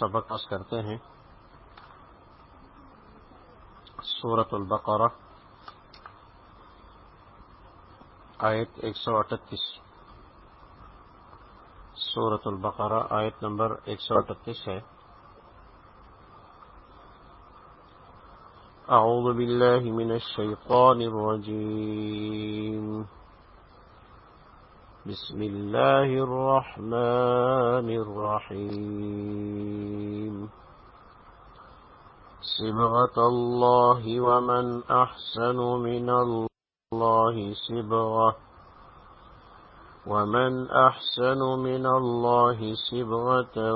سبق کرتے ہیں۔ سورت البقرہ، آیت ایک سو اٹھتیس۔ سورت البقرہ، آیت نمبر ایک سو اٹھتیس ہے۔ أعوذ بالله من الشيطان الرجيم بسم الله الرحمن الرحيم. صبغة الله ومن أحسن من الله صبغة. ومن أحسن من الله صبغة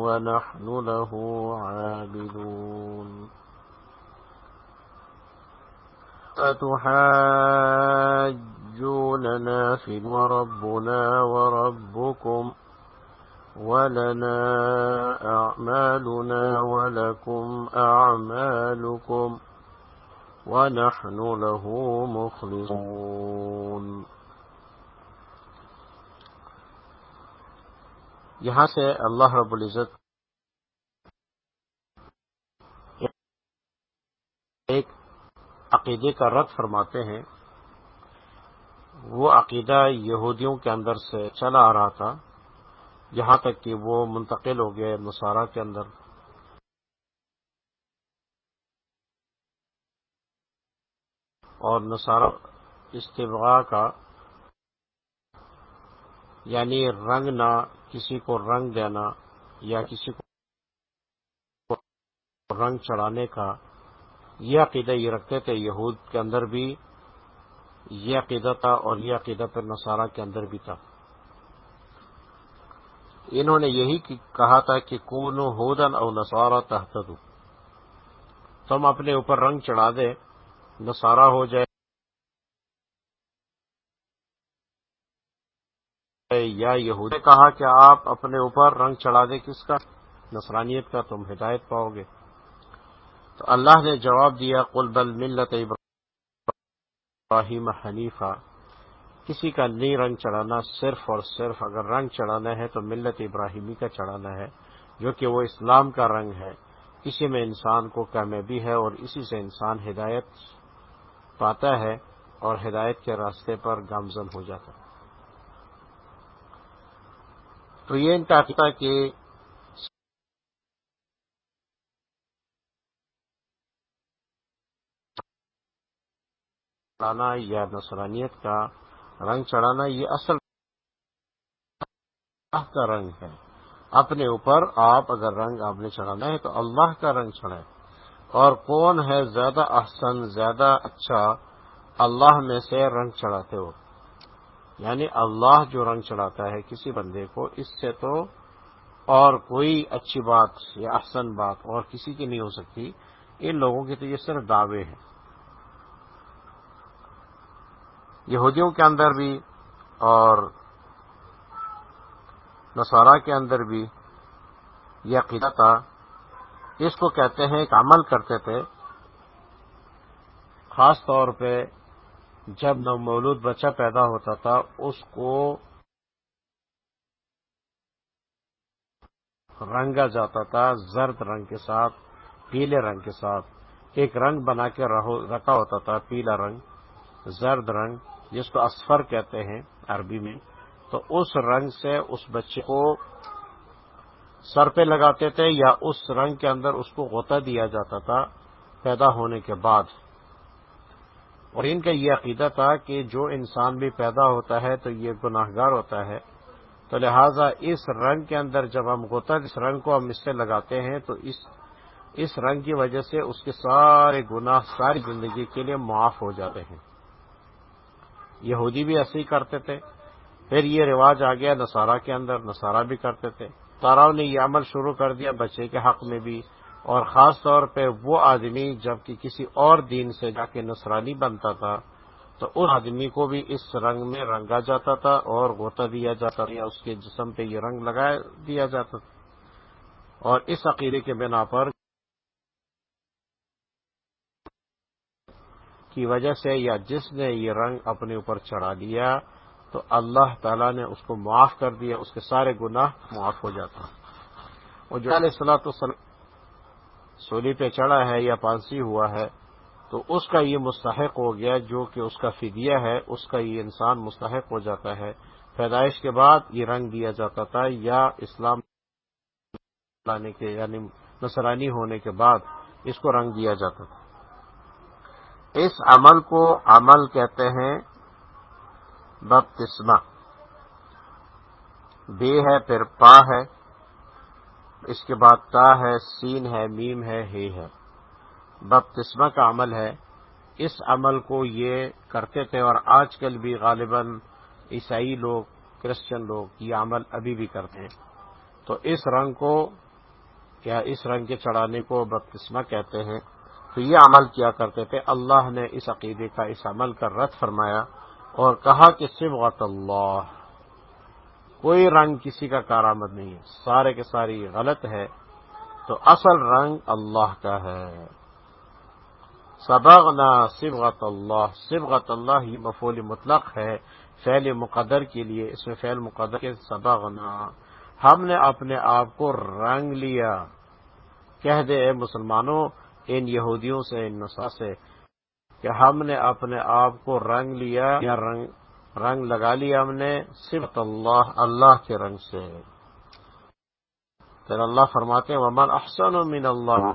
ونحن له عابدون. أتحاج أتحاجوننا في وربنا وربكم ولنا أعمالنا ولكم أعمالكم ونحن له مخلصون یہاں سے اللہ رب العزت ایک عقیدے کا رد فرماتے ہیں وہ عقیدہ یہودیوں کے اندر سے چلا آ رہا تھا، یہاں تک کہ وہ منتقل ہو گئے نصارہ کے اندر۔ اور نصارہ استفاع کا یعنی رنگ نہ کسی کو رنگ دینا یا کسی کو رنگ چڑھانے کا، یہ عقیدہ یہ رکھتے تھے یہود کے اندر بھی۔ یہ عقیدہ تھا اور یہ عقیدہ پھر نصارہ کے اندر بھی تھا۔ انہوں نے یہی کہا تھا کہ کون ہودن اور نصارہ تحت تم اپنے اوپر رنگ چڑھا دے نصارہ ہو جائے، یا یہود۔ نے کہا کہ آپ اپنے اوپر رنگ چڑھا دے کس کا؟ نصرانیت کا، تم ہدایت پاؤ گے۔ تو اللہ نے جواب دیا، قل بل ملت ابراہیم۔ حنیفہ۔ کسی کا نہیں رنگ چڑھانا صرف اور صرف اگر رنگ چڑھانا ہے تو ملت ابراہیمی کا چڑھانا ہے، جو کہ وہ اسلام کا رنگ ہے۔ اسی میں انسان کو کامیابی ہے اور اسی سے انسان ہدایت پاتا ہے اور ہدایت کے راستے پر گامزن ہو جاتا ہے۔ تو یہ ان کا کہ چڑھانا یا نصرانیت کا رنگ چڑھانا، یہ اصل اللہ کا رنگ ہے۔ اپنے اوپر آپ اگر رنگ آپ نے چڑھانا ہے تو اللہ کا رنگ چڑھائے۔ اور کون ہے زیادہ احسن، زیادہ اچھا اللہ میں سے رنگ چڑھاتے ہو؟ یعنی اللہ جو رنگ چڑھاتا ہے کسی بندے کو، اس سے تو اور کوئی اچھی بات یا احسن بات اور کسی کی نہیں ہو سکتی۔ ان لوگوں کے تو یہ صرف دعوے ہیں۔ یہودیوں کے اندر بھی اور نصارہ کے اندر بھی یہ عقیدہ تھا۔ اس کو کہتے ہیں ایک عمل کرتے تھے۔ خاص طور پہ جب نو مولود بچہ پیدا ہوتا تھا، اس کو رنگا جاتا تھا، زرد رنگ کے ساتھ، پیلے رنگ کے ساتھ۔ ایک رنگ بنا کے رکھا ہوتا تھا، پیلا رنگ، زرد رنگ۔ جس کو اسفر کہتے ہیں عربی میں، تو اس رنگ سے اس بچے کو سر پہ لگاتے تھے یا اس رنگ کے اندر اس کو غوطہ دیا جاتا تھا پیدا ہونے کے بعد۔ اور ان کا یہ عقیدہ تھا کہ جو انسان بھی پیدا ہوتا ہے تو یہ گناہ گار ہوتا ہے۔ تو لہذا اس رنگ کے اندر جب ہم غوطہ اس رنگ کو ہم اس سے لگاتے ہیں تو اس اس رنگ کی وجہ سے اس کے سارے گناہ، ساری زندگی کے لیے معاف ہو جاتے ہیں۔ یہودی بھی ایسے ہی کرتے تھے۔ پھر یہ رواج آ گیا نصارہ کے اندر، نصارہ بھی کرتے تھے۔ تاراؤ نے یہ عمل شروع کر دیا بچے کے حق میں بھی۔ اور خاص طور پہ وہ آدمی جبکہ کسی اور دین سے جا کے نصرانی بنتا تھا، تو اس آدمی کو بھی اس رنگ میں رنگا جاتا تھا اور غوطہ دیا جاتا تھا یا اس کے جسم پہ یہ رنگ لگا دیا جاتا تھا۔ اور اس عقیدے کے بنا پر کی وجہ سے یا جس نے یہ رنگ اپنے اوپر چڑھا دیا، تو اللہ تعالی نے اس کو معاف کر دیا، اس کے سارے گناہ معاف ہو جاتا اور جو علیہ السلاۃ وسلم سولی پہ چڑھا ہے یا پانسی ہوا ہے، تو اس کا یہ مستحق ہو گیا جو کہ اس کا فدیہ ہے، اس کا یہ انسان مستحق ہو جاتا ہے۔ پیدائش کے بعد یہ رنگ دیا جاتا تھا یا اسلام لانے کے یعنی نصرانی ہونے کے بعد اس کو رنگ دیا جاتا تھا۔ اس عمل کو عمل کہتے ہیں بپتسمہ۔ بے ہے پھر پا ہے، اس کے بعد تا ہے، سین ہے، میم ہے، ہی ہے۔ بپتسمہ کا عمل ہے۔ اس عمل کو یہ کرتے تھے اور آج کل بھی غالباً عیسائی لوگ، کرسچن لوگ یہ عمل ابھی بھی کرتے ہیں۔ تو اس رنگ کو یا اس رنگ کے چڑھانے کو بپتسمہ کہتے ہیں۔ تو یہ عمل کیا کرتے تھے؟ اللہ نے اس عقیدے کا اس عمل کا رد فرمایا اور کہا کہ صبغت اللہ، کوئی رنگ کسی کا کارآمد نہیں ہے، سارے کے ساری غلط ہے، تو اصل رنگ اللہ کا ہے۔ سبغنا صبغت اللہ صبغت اللہ ہی مفول مطلق ہے، فعل مقدر کے لیے، اس میں فعل مقدر کے سبغنا ہم نے اپنے آپ کو رنگ لیا۔ کہہ دے اے مسلمانوں ان یہودیوں سے، ان نسا سے، کہ ہم نے اپنے آپ کو رنگ لیا یا رنگ رنگ لگا لیا ہم نے صرف اللہ اللہ کے رنگ سے۔ پھر اللہ فرماتے ہیں، ومن احسن من اللہ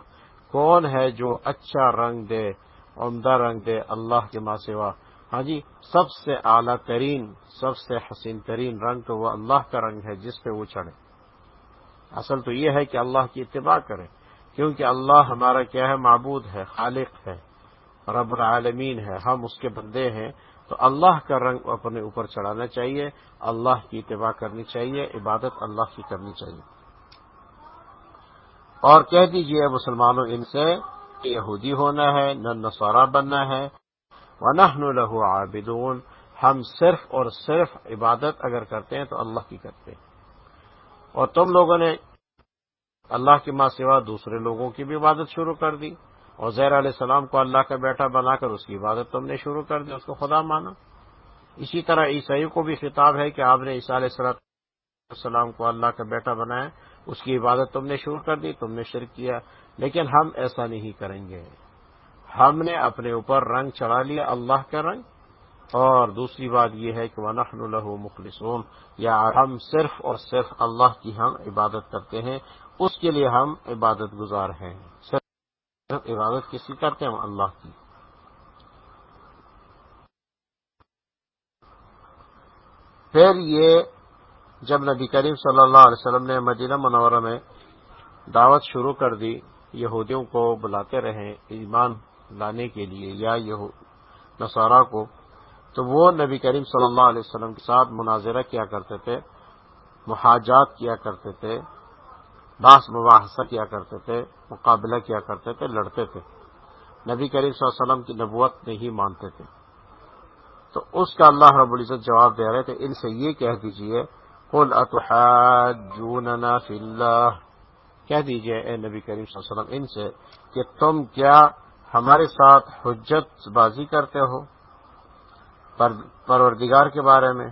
کون ہے جو اچھا رنگ دے، عمدہ رنگ دے اللہ کے ماں سوا؟ ہاں جی سب سے اعلیٰ ترین، سب سے حسین ترین رنگ تو وہ اللہ کا رنگ ہے جس پہ وہ چڑھے۔ اصل تو یہ ہے کہ اللہ کی اتباع کرے۔ کیونکہ اللہ ہمارا کیا ہے؟ معبود ہے، خالق ہے، رب العالمین ہے، ہم اس کے بندے ہیں۔ تو اللہ کا رنگ اپنے اوپر چڑھانا چاہیے، اللہ کی اتباع کرنی چاہیے، عبادت اللہ کی کرنی چاہیے۔ اور کہہ دیجیے مسلمانوں، ان سے کہ یہودی ہونا ہے، نہ نصارہ بننا ہے۔ ونحن له عابدون۔ ہم صرف اور صرف عبادت اگر کرتے ہیں تو اللہ کی کرتے ہیں۔ اور تم لوگوں نے اللہ کے ماں سوا دوسرے لوگوں کی بھی عبادت شروع کر دی اور زیر علیہ السلام کو اللہ کا بیٹا بنا کر اس کی عبادت تم نے شروع کر دی، اس کو خدا مانا۔ اسی طرح عیسائی کو بھی خطاب ہے کہ آپ نے عیسیٰ علیہ السلام کو اللہ کا بیٹا بنایا، اس کی عبادت تم نے شروع کر دی تم نے شرک کیا۔ لیکن ہم ایسا نہیں کریں گے۔ ہم نے اپنے اوپر رنگ چڑھا لیا، اللہ کا رنگ۔ اور دوسری بات یہ ہے کہ وہ نخن الح مخلصون، یا ہم صرف اور صرف اللہ کی ہم عبادت کرتے ہیں، اس کے لیے ہم عبادت گزار ہیں۔ صرف عبادت کسی کرتے ہیں اللہ کی۔ پھر یہ جب نبی کریم صلی اللہ علیہ وسلم نے مدینہ منورہ میں دعوت شروع کر دی، یہودیوں کو بلاتے رہے ایمان لانے کے لیے یا نصارہ کو تو وہ نبی کریم صلی اللہ علیہ وسلم کے ساتھ مناظرہ کیا کرتے تھے محاجات کیا کرتے تھے باس مباحثہ کیا کرتے تھے، مقابلہ کیا کرتے تھے، لڑتے تھے۔ نبی کریم صلی اللہ علیہ وسلم کی نبوت نہیں مانتے تھے۔ تو اس کا اللہ رب العزت جواب دے رہے تھے، ان سے یہ کہہ دیجیے، قل اتحاجوننا فی اللہ۔ کہہ دیجیے، اے نبی کریم صلی اللہ علیہ وسلم، ان سے کہ تم کیا ہمارے ساتھ حجت بازی کرتے ہو؟ پروردگار کے بارے میں۔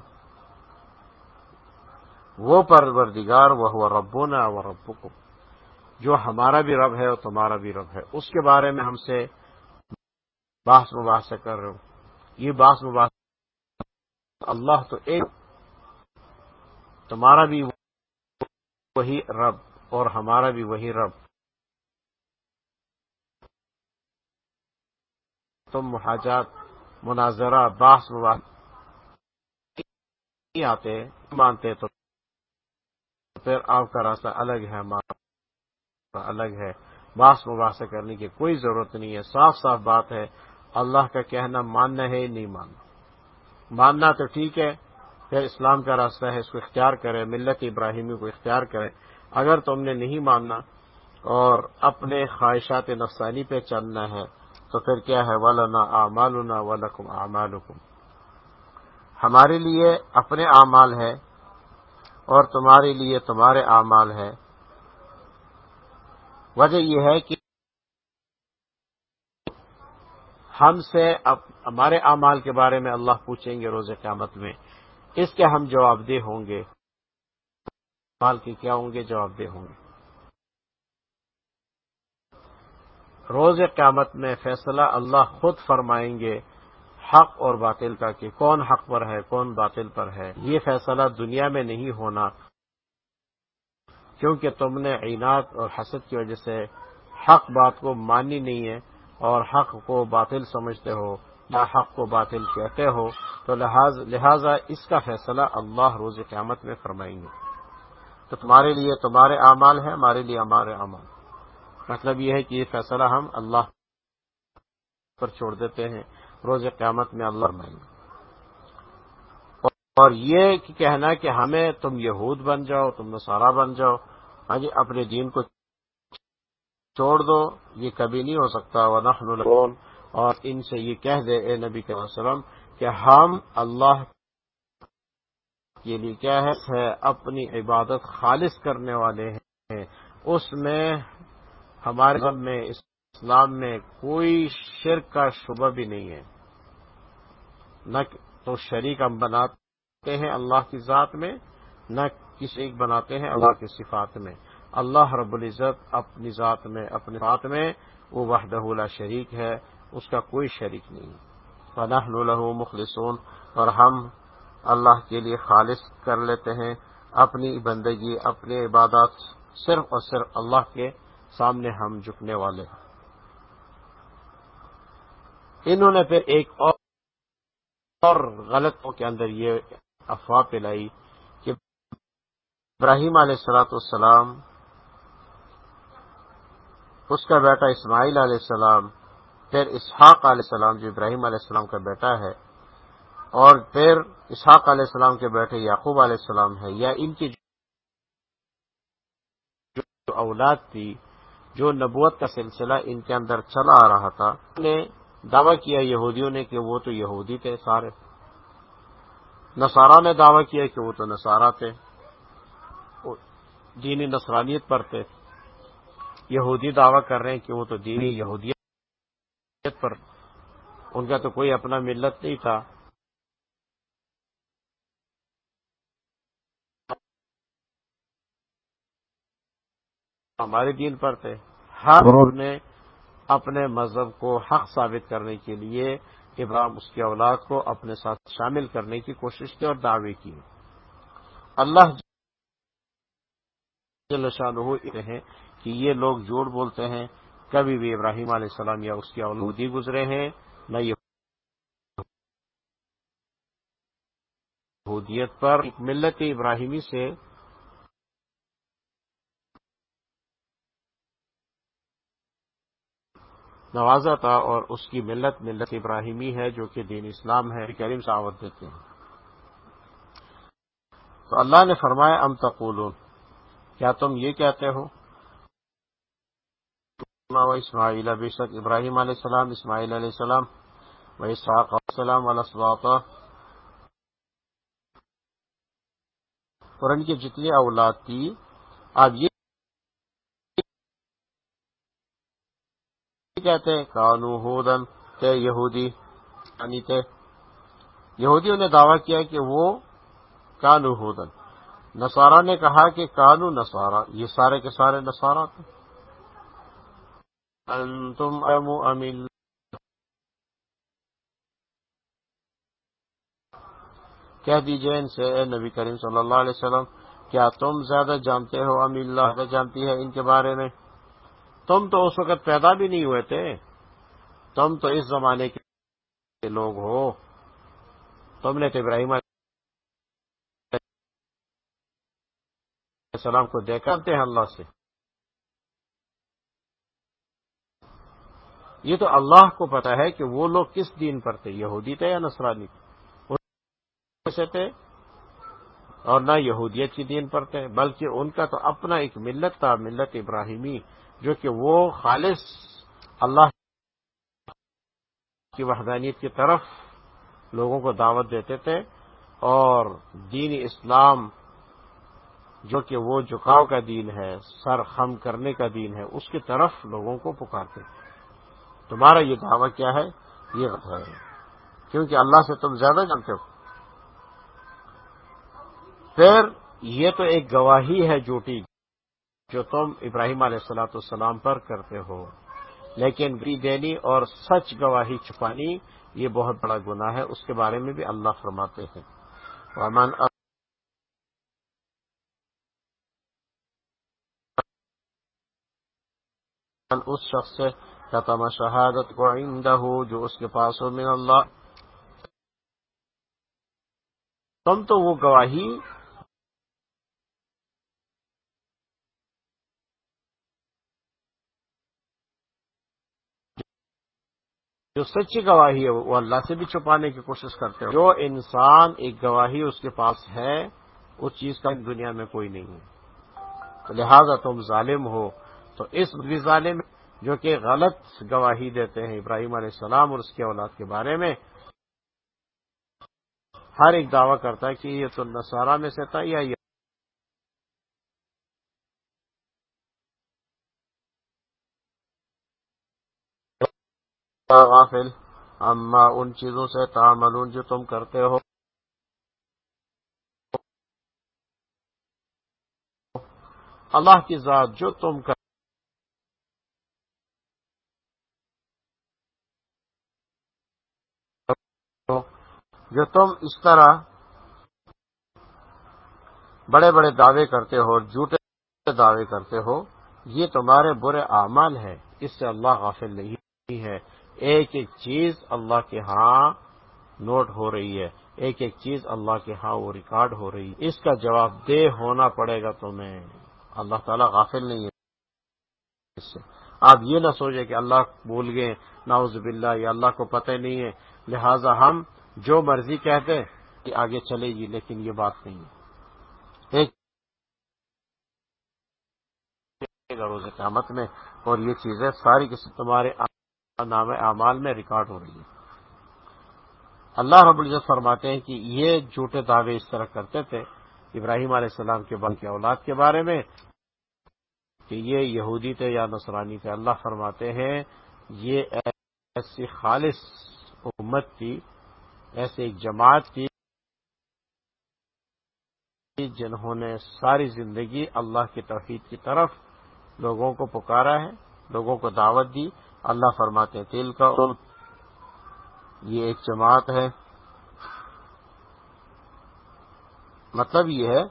وہ پروردگار وہ ہوا ربونا وہ رب جو ہمارا بھی رب ہے اور تمہارا بھی رب ہے۔ اس کے بارے میں ہم سے باس مباحثہ کر رہے ہو۔ یہ باس مباحث اللہ تو ایک، تمہارا بھی وہی رب اور ہمارا بھی وہی رب۔ تم محاجات مناظرہ باس نہیں آتے، مانتے تو پھر آپ کا راستہ الگ ہے، ہمارا الگ ہے۔ باس مباحثہ کرنے کی کوئی ضرورت نہیں ہے، صاف صاف بات ہے۔ اللہ کا کہنا ماننا ہے، نہیں ماننا۔ ماننا تو ٹھیک ہے، پھر اسلام کا راستہ ہے، اس کو اختیار کرے ملت ابراہیمی کو اختیار کرے اگر تم نے نہیں ماننا اور اپنے خواہشات نفسانی پہ چلنا ہے تو پھر کیا ہے؟ ولنا اعمالنا ولکم اعمالکم ہمارے لیے اپنے اعمال ہے اور تمہارے لیے تمہارے اعمال ہے وجہ یہ ہے کہ ہم سے ہمارے اعمال کے بارے میں اللہ پوچھیں گے روز قیامت میں۔ اس کے ہم جواب دہ ہوں گے۔ مال کے کیا ہوں گے؟ جواب دہ ہوں گے۔ روز قیامت میں فیصلہ اللہ خود فرمائیں گے، حق اور باطل کا، کہ کون حق پر ہے، کون باطل پر ہے۔ یہ فیصلہ دنیا میں نہیں ہونا، کیونکہ تم نے عینات اور حسد کی وجہ سے حق بات کو مانی نہیں ہے اور حق کو باطل سمجھتے ہو، یا حق کو باطل کہتے ہو، تو لہذا اس کا فیصلہ اللہ روز قیامت میں فرمائیں گے۔ تو تمہارے لیے تمہارے اعمال ہیں، ہمارے لیے ہمارے اعمال۔ مطلب یہ ہے کہ یہ فیصلہ ہم اللہ پر چھوڑ دیتے ہیں۔ روز قیامت میں اللہ فرمائیں گے۔ اور یہ کہنا کہ ہمیں تم یہود بن جاؤ، تم نصارہ بن جاؤ ہاں جی اپنے دین کو چھوڑ دو، یہ کبھی نہیں ہو سکتا۔ ونحن اور ان سے یہ کہہ دے، اے نبی کے وسلم، کہ ہم اللہ کے لیے کیا ہے؟ اپنی عبادت خالص کرنے والے ہیں۔ اس میں ہمارے غب میں، اسلام میں کوئی شرک کا شبہ بھی نہیں ہے۔ نہ تو شریک ہم بناتے ہیں اللہ کی ذات میں، نہ کسی ایک بناتے ہیں اللہ کی صفات میں۔ اللہ رب العزت اپنی ذات میں، اپنے ذات میں، وہ وحدہ لا شریک ہے، اس کا کوئی شریک نہیں۔ فنح له مخلصون، اور ہم اللہ کے لیے خالص کر لیتے ہیں۔ اپنی بندگی اپنی عبادات صرف اور صرف اللہ کے سامنے ہم جھکنے والے ہیں۔ انہوں نے پھر ایک اور غلط کے اندر یہ افواہ پلائی کہ ابراہیم علیہ السلاۃ السلام اس کا بیٹا اسماعیل علیہ السلام، پھر اسحاق علیہ السلام، جو ابراہیم علیہ السلام کا بیٹا ہے، اور پھر اسحاق علیہ السلام کے بیٹے یعقوب علیہ السلام ہے یا ان کی جو اولاد تھی جو نبوت کا سلسلہ ان کے اندر چلا آ رہا تھا، نے دعویٰ کیا یہودیوں نے کہ وہ تو یہودی تھے سارے۔ نصارہ نے دعویٰ کیا کہ وہ تو نصارہ تھے۔ دینی نصرانیت پر تھے۔ یہودی دعویٰ کر رہے ہیں کہ وہ تو دینی یہودیت پر۔ ان کا تو کوئی اپنا ملت نہیں تھا۔ ہمارے دین پر تھے۔ ہر نے اپنے مذہب کو حق ثابت کرنے کے لیے ابراہم اس کی اولاد کو اپنے ساتھ شامل کرنے کی کوشش کی اور دعوے کی اللہ ہیں کہ یہ لوگ جھوٹ بولتے ہیں۔ کبھی بھی ابراہیم علیہ السلام یا اس کی اولودی گزرے ہیں نہ یہ یہودیت پر۔ ایک ملت ابراہیمی سے نوازا تھا اور اس کی ملت ملت ابراہیمی ہے جو کہ دین اسلام ہے۔ کریم سعوت دیتے ہیں۔ تو اللہ نے فرمایا، ام تقولون؟ کیا تم یہ کہتے ہو؟ اسماعیل، بے شک ابراہیم علیہ السلام، اسماعیل علیہ السلام و اسحاق علیہ السلام علیہ اور ان کی جتنی اولاد تھی اب یہ کہتے ہیں؟ کانو ہودن، تے یہودی یعنی تے یہودیوں نے دعویٰ کیا کہ وہ کانو ہودن۔ نصارہ نے کہا کہ کانو نصارہ، یہ سارے کے سارے نصارہ تھے۔ انتم امو امیل کہہ دیجیے ان سے، اے نبی کریم صلی اللہ علیہ وسلم، کیا تم زیادہ جانتے ہو ام اللہ، زیادہ جانتی ہے ان کے بارے میں؟ تم تو اس وقت پیدا بھی نہیں ہوئے تھے۔ تم تو اس زمانے کے لوگ ہو۔ تم نے تو ابراہیم السلام کو دیکھا۔ ہیں اللہ سے۔ یہ تو اللہ کو پتا ہے کہ وہ لوگ کس دین پر تھے۔ یہودی تھے یا نسرانی سے تھے اور نہ یہودیت کی دین پر تھے، بلکہ ان کا تو اپنا ایک ملت تھا، ملت ابراہیمی۔ جو کہ وہ خالص اللہ کی وحدانیت کی طرف لوگوں کو دعوت دیتے تھے اور دین اسلام جو کہ وہ جھکاؤ کا دین ہے، سر خم کرنے کا دین ہے، اس کی طرف لوگوں کو پکارتے تھے۔ تمہارا یہ دعویٰ کیا ہے؟ یہ ہے۔ کیونکہ اللہ سے تم زیادہ جانتے ہو۔ پھر یہ تو ایک گواہی ہے جھوٹی۔ جو تم ابراہیم علیہ السلاۃ السلام پر کرتے ہو۔ لیکن بری دینی اور سچ گواہی چھپانی یہ بہت بڑا گناہ ہے۔ اس کے بارے میں بھی اللہ فرماتے ہیں۔ اس شخص سے ختم شہادت کو آئندہ ہو جو اس کے پاس ہو من اللہ۔ تم تو وہ گواہی جو سچی گواہی ہے وہ اللہ سے بھی چھپانے کی کوشش کرتے ہیں جو انسان ایک گواہی اس کے پاس ہے، اس چیز کا دنیا میں کوئی نہیں ہے۔ تو لہذا تم ظالم ہو۔ تو اس بھی ظالم جو کہ غلط گواہی دیتے ہیں ابراہیم علیہ السلام اور اس کے اولاد کے بارے میں۔ ہر ایک دعویٰ کرتا ہے کہ یہ تو نصارہ میں سے تھا یا غافل اما ان چیزوں سے تعملون جو تم کرتے ہو۔ اللہ کی ذات جو تم کر جو تم اس طرح بڑے بڑے دعوے کرتے ہو جھوٹے دعوے کرتے ہو، یہ تمہارے برے اعمال ہے اس سے اللہ غافل نہیں ہے۔ ایک ایک چیز اللہ کے ہاں نوٹ ہو رہی ہے، ایک ایک چیز اللہ کے ہاں وہ ریکارڈ ہو رہی ہے۔ اس کا جواب دہ ہونا پڑے گا تمہیں۔ اللہ تعالیٰ غافل نہیں ہے۔ اس سے آپ یہ نہ سوچیں کہ اللہ بھول گئے ناؤز باللہ یا اللہ کو پتہ نہیں ہے۔ لہذا ہم جو مرضی کہتے کہ آگے چلے گی، لیکن یہ بات نہیں ہے۔ ایک روز قیامت میں اور یہ چیزیں ساری کسی تمہارے نام اعمال میں ریکارڈ ہو رہی ہے۔ اللہ رب العزت فرماتے ہیں کہ یہ جھوٹے دعوے اس طرح کرتے تھے، ابراہیم علیہ السلام کے بل کے اولاد کے بارے میں، کہ یہ یہودی تھے یا نصرانی تھے۔ اللہ فرماتے ہیں، یہ ایسی خالص امت تھی، ایسی ایک جماعت تھی جنہوں نے ساری زندگی اللہ کی توحید کی طرف لوگوں کو پکارا ہے، لوگوں کو دعوت دی۔ اللہ فرماتے تیل کا یہ ایک جماعت ہے۔ مطلب یہ ہے،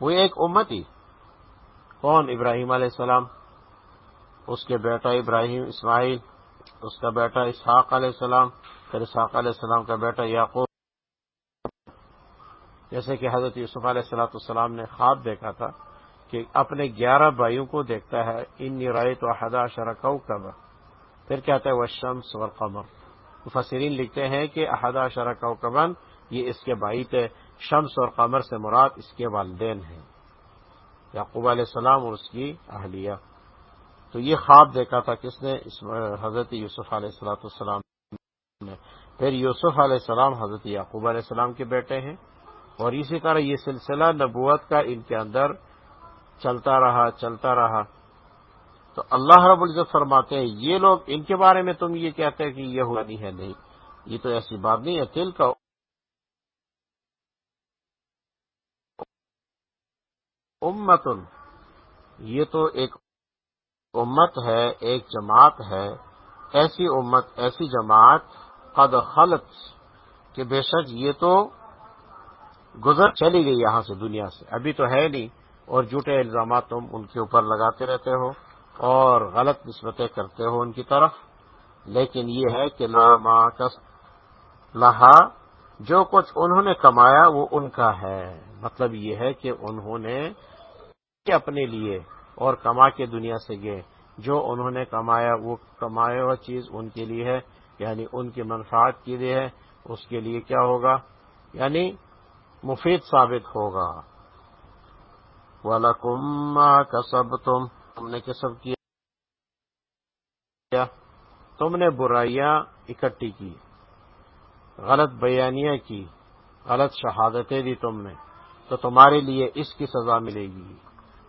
وہ ایک امت ہی کون؟ ابراہیم علیہ السلام۔ اس کے بیٹا ابراہیم اسماعیل، اس کا بیٹا اسحاق علیہ السلام، پھر اسحاق علیہ السلام کا بیٹا یعقوب۔ جیسے کہ حضرت یوسف علیہ السلاۃ السلام نے خواب دیکھا تھا کہ اپنے گیارہ بھائیوں کو دیکھتا ہے ان رائے تو احدا شرکو کب پھر کہتا ہے وہ شمس اور قمر مفسرین لکھتے ہیں کہ احدا شرک و یہ اس کے بھائی تھے شمس اور قمر سے مراد اس کے والدین ہیں۔ یعقوب علیہ السلام اور اس کی اہلیہ۔ تو یہ خواب دیکھا تھا کس نے؟ حضرت یوسف علیہ السلاۃ السلام نے۔ پھر یوسف علیہ السلام حضرت یعقوب علیہ السلام کے بیٹے ہیں۔ اور اسی طرح یہ سلسلہ نبوت کا ان کے اندر چلتا رہا چلتا رہا۔ تو اللہ رب العزت فرماتے ہیں، یہ لوگ ان کے بارے میں تم یہ کہتے ہیں کہ یہ ہوا نہیں ہے، نہیں۔ یہ تو ایسی بات نہیں ہے تل کا۔ امتن، یہ تو ایک امت ہے، ایک جماعت ہے۔ ایسی امت، ایسی جماعت قد خلط کہ بے شک یہ تو گزر چلی گئی یہاں سے دنیا سے۔ ابھی تو ہے نہیں، اور جھوٹے الزامات تم ان کے اوپر لگاتے رہتے ہو۔ اور غلط نسبتیں کرتے ہو ان کی طرف۔ لیکن یہ ہے کہ لہا، جو کچھ انہوں نے کمایا وہ ان کا ہے۔ مطلب یہ ہے کہ انہوں نے اپنے لیے اور کما کے دنیا سے گئے جو انہوں نے کمایا وہ کمایا ہوا چیز ان کے لیے ہے۔ یعنی ان کی منفاط کے لیے ہے۔ اس کے لیے کیا ہوگا؟ یعنی مفید ثابت ہوگا۔ والا کما کا تم نے کسب کیا؟ تم نے برائیاں اکٹھی کی، غلط بیانیاں کی، غلط شہادتیں دی تم نے، تو تمہارے لیے اس کی سزا ملے گی۔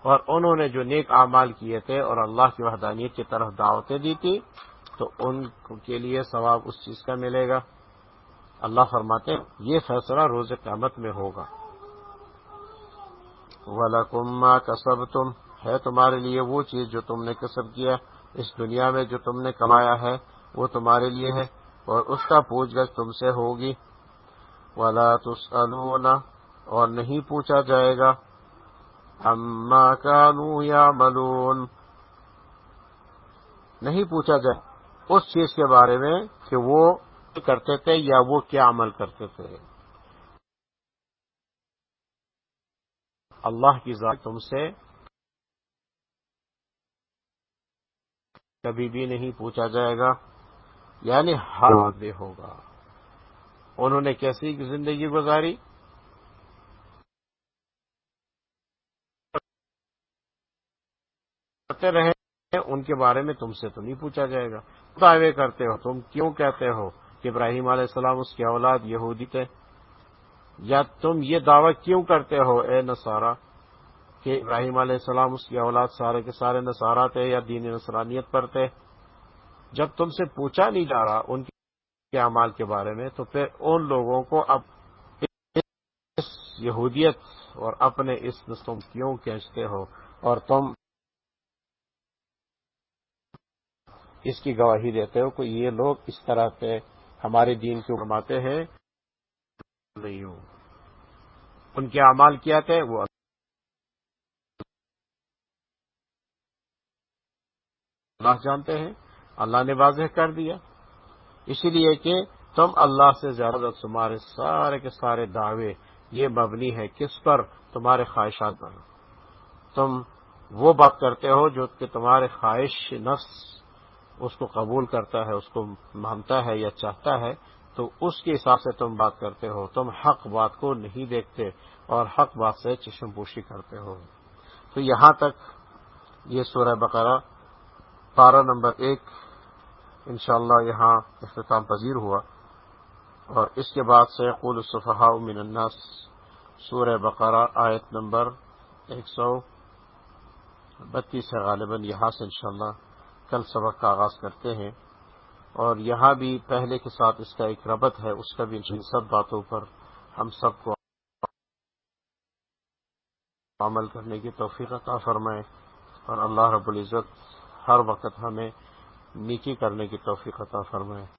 اور انہوں نے جو نیک اعمال کیے تھے اور اللہ کی وحدانیت کی طرف دعوتیں دی تھی، تو ان کے لیے ثواب اس چیز کا ملے گا۔ اللہ فرماتے یہ فیصلہ روز قیامت میں ہوگا۔ وَلَكُمْ مَا كَسَبْتُمْ ہے تمہارے لیے وہ چیز جو تم نے کسب کیا اس دنیا میں جو تم نے کمایا ہے، وہ تمہارے لیے ہے اور اس کا پوچھ گچھ تم سے ہوگی۔ ولا تسألون اور نہیں پوچھا جائے گا۔ اما كانوا يعملون۔ نہیں پوچھا جائے۔ اس چیز کے بارے میں کہ وہ کرتے تھے یا وہ کیا عمل کرتے تھے۔ اللہ کی ذات تم سے کبھی بھی نہیں پوچھا جائے گا یعنی ہر بھی ہوگا۔ انہوں نے کیسی زندگی گزاری؟ کرتے رہے ان کے بارے میں تم سے تو نہیں پوچھا جائے گا۔ دعوے کرتے ہو تم کیوں کہتے ہو کہ ابراہیم علیہ السلام اس کی اولاد یہودی تھے؟ یا تم یہ دعویٰ کیوں کرتے ہو اے نصارہ؟ کہ ابراہیم علیہ السلام اس کی اولاد سارے کے سارے نصارہ تھے یا دین نصرانیت پر تھے؟ جب تم سے پوچھا نہیں جا رہا ان کے اعمال کے بارے میں، تو پھر ان لوگوں کو اب اس یہودیت اور اپنے اس نسلوں کیوں کھینچتے ہو اور تم اس کی گواہی دیتے ہو کہ یہ لوگ اس طرح سے ہمارے دین کو گماتے ہیں؟ نہیں ہوں۔ ان کے اعمال کیا تھے؟ وہ اللہ جانتے ہیں، اللہ نے واضح کر دیا۔ اسی لیے کہ تم اللہ سے زیادہ تمہارے سارے کے سارے دعوے، یہ مبنی ہے کس پر؟ تمہارے خواہشات پر۔ تم وہ بات کرتے ہو جو کہ تمہارے خواہش نفس اس کو قبول کرتا ہے، اس کو مانتا ہے یا چاہتا ہے، تو اس کے حساب سے تم بات کرتے ہو۔ تم حق بات کو نہیں دیکھتے اور حق بات سے چشم پوشی کرتے ہو۔ تو یہاں تک یہ سورہ بقرہ پارہ نمبر ایک، انشاءاللہ یہاں اختتام پذیر ہوا۔ اور اس کے بعد سے قول الصفحاء من الناس، سورہ بقرہ، آیت نمبر ایک سو بتیس ہے غالباً یہاں سے انشاءاللہ کل سبق کا آغاز کرتے ہیں۔ اور یہاں بھی پہلے کے ساتھ اس کا ایک ربط ہے، اس کا بھی ان سب باتوں پر ہم سب کو عمل کرنے کی توفیق عطا فرمائے۔ اور اللہ رب العزت ہر وقت ہمیں نیکی کرنے کی توفیق عطا فرمائے۔